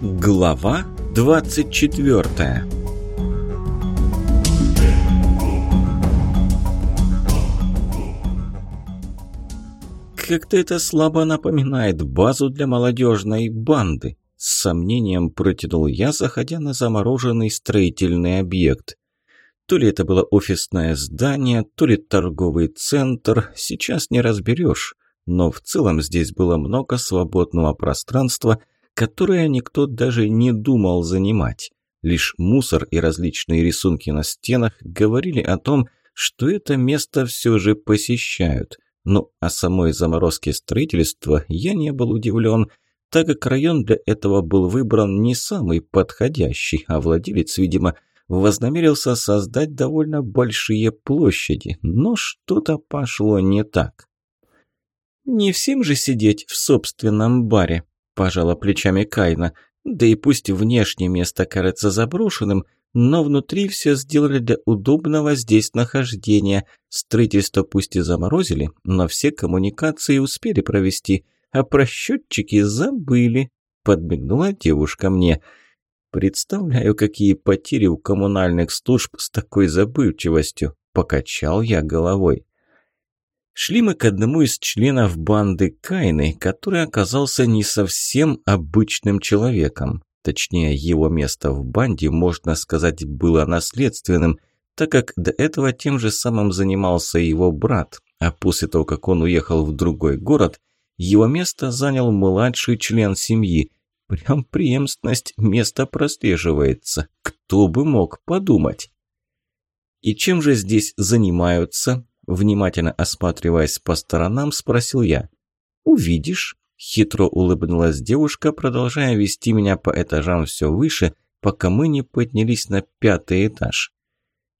Глава 24 Как-то это слабо напоминает базу для молодежной банды. С сомнением протянул я, заходя на замороженный строительный объект. То ли это было офисное здание, то ли торговый центр, сейчас не разберешь. Но в целом здесь было много свободного пространства, которое никто даже не думал занимать. Лишь мусор и различные рисунки на стенах говорили о том, что это место все же посещают. Ну, о самой заморозке строительства я не был удивлен, так как район для этого был выбран не самый подходящий, а владелец, видимо, вознамерился создать довольно большие площади, но что-то пошло не так. «Не всем же сидеть в собственном баре», – пожала плечами Кайна. «Да и пусть внешнее место кажется заброшенным, но внутри все сделали для удобного здесь нахождения. Строительство пусть и заморозили, но все коммуникации успели провести, а про счетчики забыли», – подмигнула девушка мне. «Представляю, какие потери у коммунальных служб с такой забывчивостью», – покачал я головой. Шли мы к одному из членов банды Кайны, который оказался не совсем обычным человеком. Точнее, его место в банде, можно сказать, было наследственным, так как до этого тем же самым занимался его брат, а после того, как он уехал в другой город, его место занял младший член семьи. Прям преемственность места прослеживается. Кто бы мог подумать? И чем же здесь занимаются? Внимательно осматриваясь по сторонам, спросил я. «Увидишь?» – хитро улыбнулась девушка, продолжая вести меня по этажам все выше, пока мы не поднялись на пятый этаж.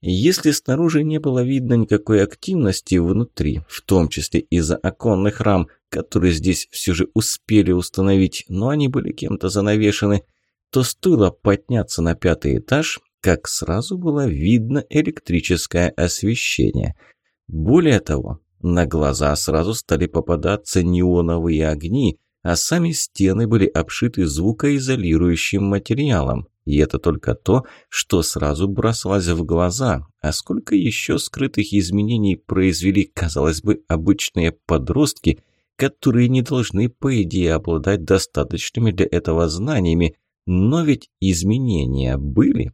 Если снаружи не было видно никакой активности внутри, в том числе из-за оконных рам, которые здесь все же успели установить, но они были кем-то занавешены, то стоило подняться на пятый этаж, как сразу было видно электрическое освещение – более того, на глаза сразу стали попадаться неоновые огни, а сами стены были обшиты звукоизолирующим материалом. И это только то, что сразу бросалось в глаза. А сколько еще скрытых изменений произвели, казалось бы, обычные подростки, которые не должны, по идее, обладать достаточными для этого знаниями. Но ведь изменения были.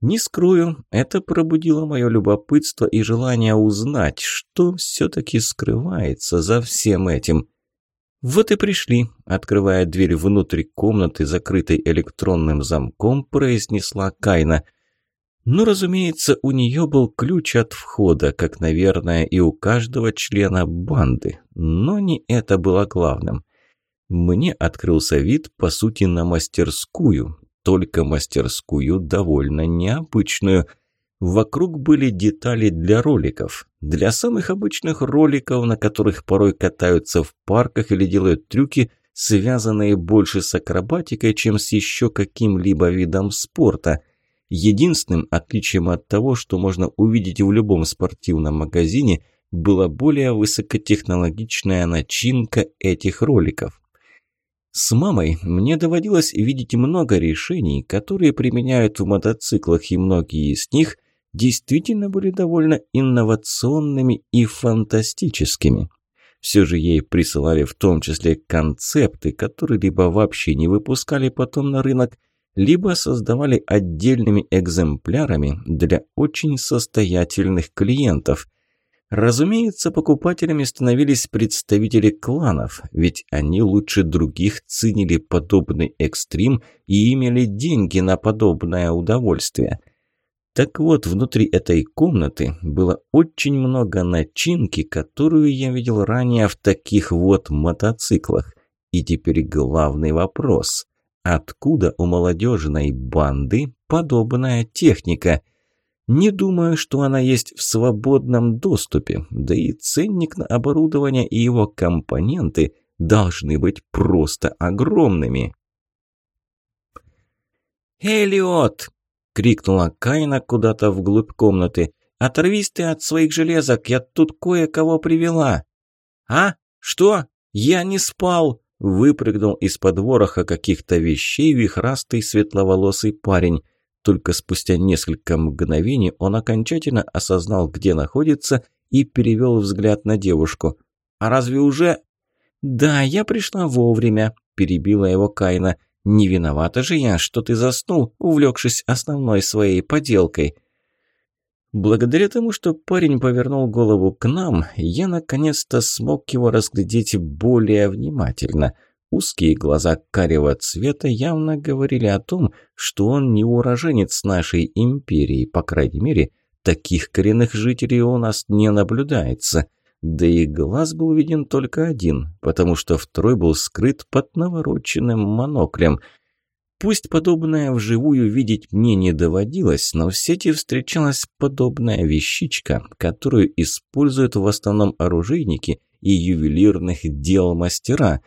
Не скрою, это пробудило мое любопытство и желание узнать, что все-таки скрывается за всем этим. «Вот и пришли», – открывая дверь внутрь комнаты, закрытой электронным замком, произнесла Кайна. Ну, разумеется, у нее был ключ от входа, как, наверное, и у каждого члена банды. Но не это было главным. Мне открылся вид, по сути, на мастерскую, только мастерскую довольно необычную. Вокруг были детали для роликов. Для самых обычных роликов, на которых порой катаются в парках или делают трюки, связанные больше с акробатикой, чем с еще каким-либо видом спорта. Единственным отличием от того, что можно увидеть в любом спортивном магазине, была более высокотехнологичная начинка этих роликов. С мамой мне доводилось видеть много решений, которые применяют в мотоциклах, и многие из них действительно были довольно инновационными и фантастическими. Все же ей присылали в том числе концепты, которые либо вообще не выпускали потом на рынок, либо создавали отдельными экземплярами для очень состоятельных клиентов – Разумеется, покупателями становились представители кланов, ведь они лучше других ценили подобный экстрим и имели деньги на подобное удовольствие. Так вот, внутри этой комнаты было очень много начинки, которую я видел ранее в таких вот мотоциклах. И теперь главный вопрос. Откуда у молодежной банды подобная техника? Не думаю, что она есть в свободном доступе, да и ценник на оборудование и его компоненты должны быть просто огромными. «Элиот!» — крикнула Кайна куда-то вглубь комнаты. «Оторвись ты от своих железок, я тут кое-кого привела!» «А? Что? Я не спал!» выпрыгнул из-под вороха каких-то вещей вихрастый светловолосый парень. Только спустя несколько мгновений он окончательно осознал, где находится, и перевел взгляд на девушку. «А разве уже...» «Да, я пришла вовремя», – перебила его Кайна. «Не виновата же я, что ты заснул, увлекшись основной своей поделкой». Благодаря тому, что парень повернул голову к нам, я наконец-то смог его разглядеть более внимательно. Узкие глаза карего цвета явно говорили о том, что он не уроженец нашей империи, по крайней мере, таких коренных жителей у нас не наблюдается. Да и глаз был виден только один, потому что второй был скрыт под навороченным моноклем – Пусть подобное вживую видеть мне не доводилось, но в сети встречалась подобная вещичка, которую используют в основном оружейники и ювелирных дел мастера.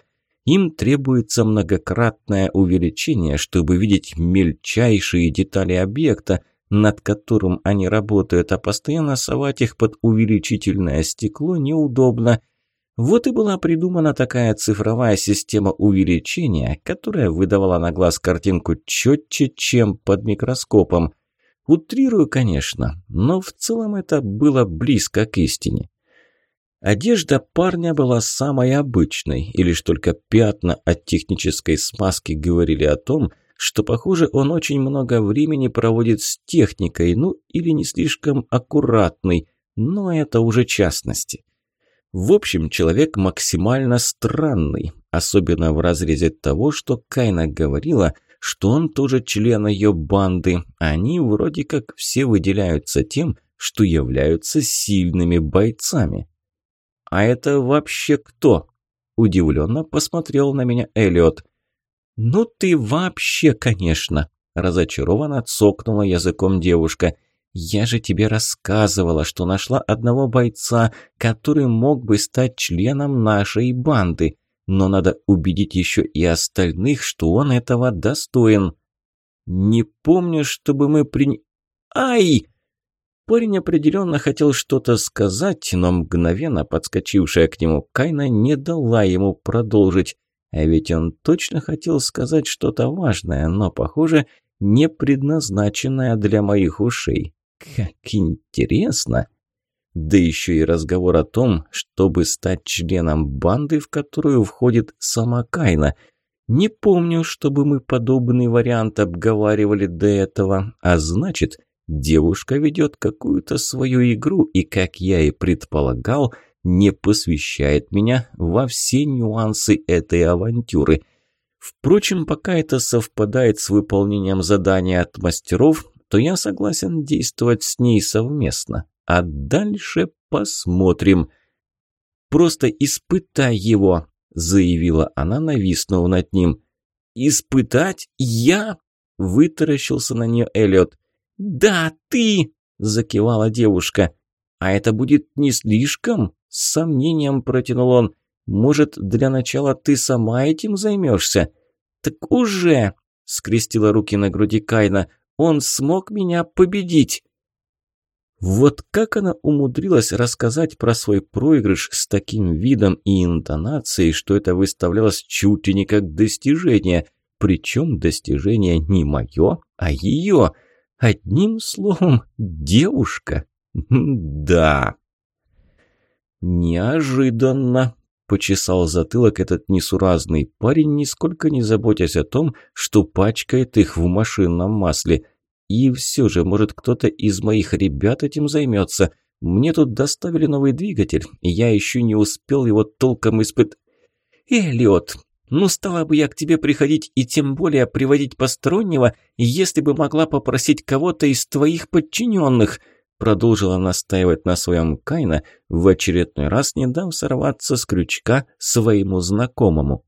Им требуется многократное увеличение, чтобы видеть мельчайшие детали объекта, над которым они работают, а постоянно совать их под увеличительное стекло неудобно – вот и была придумана такая цифровая система увеличения, которая выдавала на глаз картинку четче, чем под микроскопом. Утрирую, конечно, но в целом это было близко к истине. Одежда парня была самой обычной, и лишь только пятна от технической смазки говорили о том, что, похоже, он очень много времени проводит с техникой, ну или не слишком аккуратный, но это уже частности. В общем, человек максимально странный, особенно в разрезе того, что Кайна говорила, что он тоже член ее банды. Они вроде как все выделяются тем, что являются сильными бойцами. «А это вообще кто?» – удивленно посмотрел на меня Эллиот. «Ну ты вообще, конечно!» – разочарованно цокнула языком девушка – я же тебе рассказывала, что нашла одного бойца, который мог бы стать членом нашей банды. Но надо убедить еще и остальных, что он этого достоин. Не помню, чтобы мы при... Ай! Парень определенно хотел что-то сказать, но мгновенно подскочившая к нему Кайна не дала ему продолжить. А ведь он точно хотел сказать что-то важное, но, похоже, не предназначенное для моих ушей. Как интересно! Да еще и разговор о том, чтобы стать членом банды, в которую входит сама Кайна. Не помню, чтобы мы подобный вариант обговаривали до этого, а значит, девушка ведет какую-то свою игру и, как я и предполагал, не посвящает меня во все нюансы этой авантюры. Впрочем, пока это совпадает с выполнением задания от мастеров, то я согласен действовать с ней совместно. А дальше посмотрим. Просто испытай его, заявила она, нависнув над ним. Испытать я? Вытаращился на нее Эллиот. Да, ты, закивала девушка. А это будет не слишком? С сомнением протянул он. Может, для начала ты сама этим займешься? Так уже, скрестила руки на груди Кайна. Он смог меня победить!» Вот как она умудрилась рассказать про свой проигрыш с таким видом и интонацией, что это выставлялось чуть ли не как достижение, причем достижение не мое, а ее. Одним словом, девушка. Да. Неожиданно, почесал затылок этот несуразный парень, нисколько не заботясь о том, что пачкает их в машинном масле. И все же, может, кто-то из моих ребят этим займется. Мне тут доставили новый двигатель, и я еще не успел его толком испыт... Эллиот, ну стала бы я к тебе приходить и тем более приводить постороннего, если бы могла попросить кого-то из твоих подчиненных – продолжила настаивать на своем Кайна, в очередной раз не дав сорваться с крючка своему знакомому.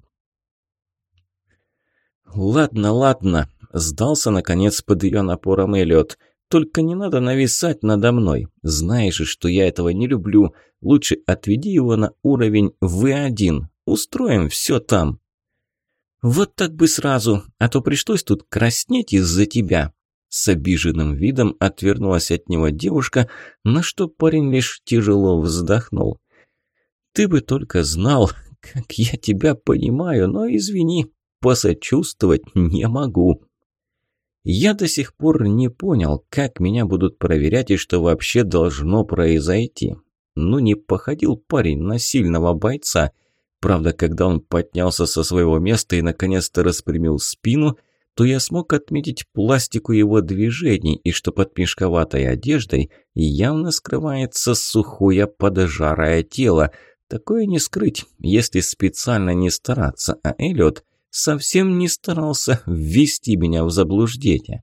«Ладно, ладно», – сдался, наконец, под ее напором Эллиот. «Только не надо нависать надо мной. Знаешь же, что я этого не люблю. Лучше отведи его на уровень В1. Устроим все там». «Вот так бы сразу, а то пришлось тут краснеть из-за тебя», с обиженным видом отвернулась от него девушка, на что парень лишь тяжело вздохнул. «Ты бы только знал, Как я тебя понимаю, но извини, посочувствовать не могу. Я до сих пор не понял, как меня будут проверять и что вообще должно произойти. Ну, не походил парень на сильного бойца. Правда, когда он поднялся со своего места и наконец-то распрямил спину, то я смог отметить пластику его движений и что под мешковатой одеждой явно скрывается сухое поджарое тело. Такое не скрыть, если специально не стараться, а Эллиот совсем не старался ввести меня в заблуждение.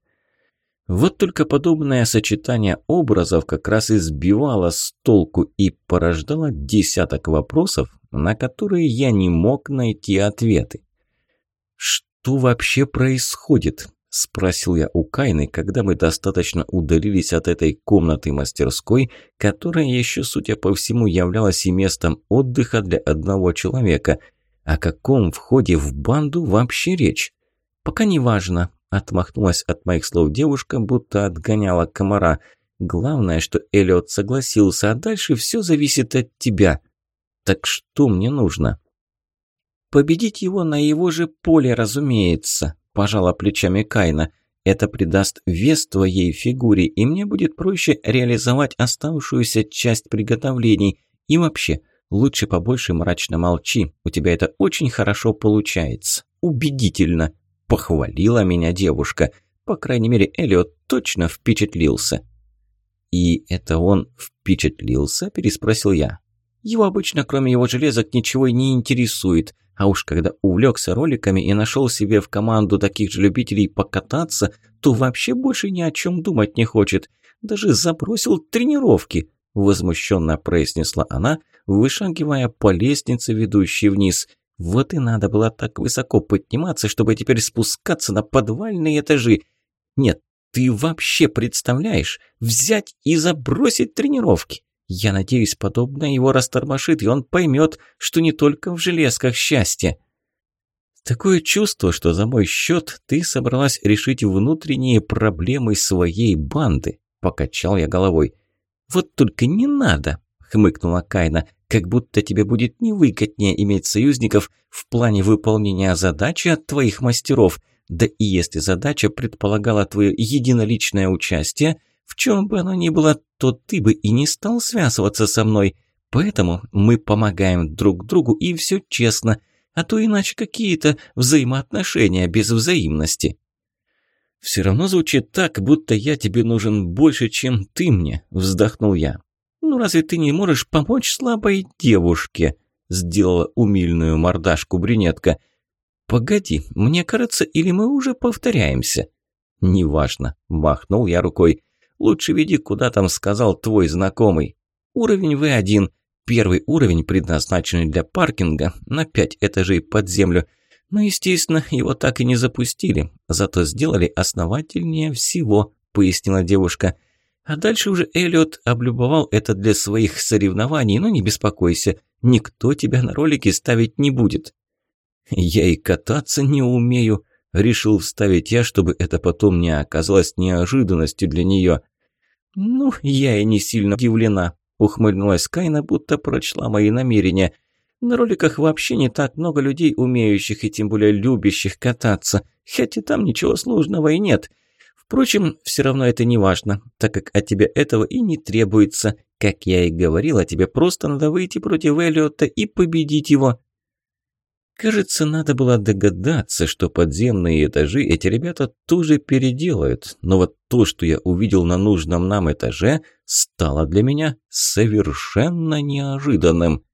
Вот только подобное сочетание образов как раз и сбивало с толку и порождало десяток вопросов, на которые я не мог найти ответы. Что вообще происходит? Спросил я у Кайны, когда мы достаточно удалились от этой комнаты-мастерской, которая еще, судя по всему, являлась и местом отдыха для одного человека. О каком входе в банду вообще речь? Пока не важно, отмахнулась от моих слов девушка, будто отгоняла комара. Главное, что Эллиот согласился, а дальше все зависит от тебя. Так что мне нужно? Победить его на его же поле, разумеется, пожала плечами Кайна. Это придаст вес твоей фигуре, и мне будет проще реализовать оставшуюся часть приготовлений. И вообще, Лучше побольше мрачно молчи, у тебя это очень хорошо получается. Убедительно. Похвалила меня девушка. По крайней мере, Элиот точно впечатлился. «И это он впечатлился?» – переспросил я. «Его обычно, кроме его железок, ничего и не интересует. А уж когда увлекся роликами и нашел себе в команду таких же любителей покататься, то вообще больше ни о чем думать не хочет. Даже забросил тренировки», – возмущенно произнесла она – вышагивая по лестнице, ведущей вниз. Вот и надо было так высоко подниматься, чтобы теперь спускаться на подвальные этажи. Нет, ты вообще представляешь, взять и забросить тренировки? Я надеюсь, подобное его растормошит, и он поймет, что не только в железках счастье. Такое чувство, что за мой счет ты собралась решить внутренние проблемы своей банды, покачал я головой. Вот только не надо, хмыкнула Кайна. «Как будто тебе будет невыгоднее иметь союзников в плане выполнения задачи от твоих мастеров. Да и если задача предполагала твое единоличное участие, в чем бы оно ни было, то ты бы и не стал связываться со мной. Поэтому мы помогаем друг другу и все честно, а то иначе какие-то взаимоотношения без взаимности». «Все равно звучит так, будто я тебе нужен больше, чем ты мне», – вздохнул я. «Ну разве ты не можешь помочь слабой девушке?» Сделала умильную мордашку брюнетка. «Погоди, мне кажется, или мы уже повторяемся?» «Неважно», – махнул я рукой. «Лучше веди, куда там сказал твой знакомый. Уровень В1. Первый уровень, предназначенный для паркинга, на пять этажей под землю. Но, естественно, его так и не запустили, зато сделали основательнее всего», – пояснила девушка. А дальше уже Эллиот облюбовал это для своих соревнований, но не беспокойся, никто тебя на ролике ставить не будет. Я и кататься не умею, решил вставить я, чтобы это потом не оказалось неожиданностью для нее. Ну, я и не сильно удивлена, ухмыльнулась Кайна, будто прочла мои намерения. На роликах вообще не так много людей, умеющих и тем более любящих кататься, хотя там ничего сложного и нет – Впрочем, все равно это не важно, так как от тебя этого и не требуется. Как я и говорил, а тебе просто надо выйти против Эллиота и победить его. Кажется, надо было догадаться, что подземные этажи эти ребята тоже переделают. Но вот то, что я увидел на нужном нам этаже, стало для меня совершенно неожиданным.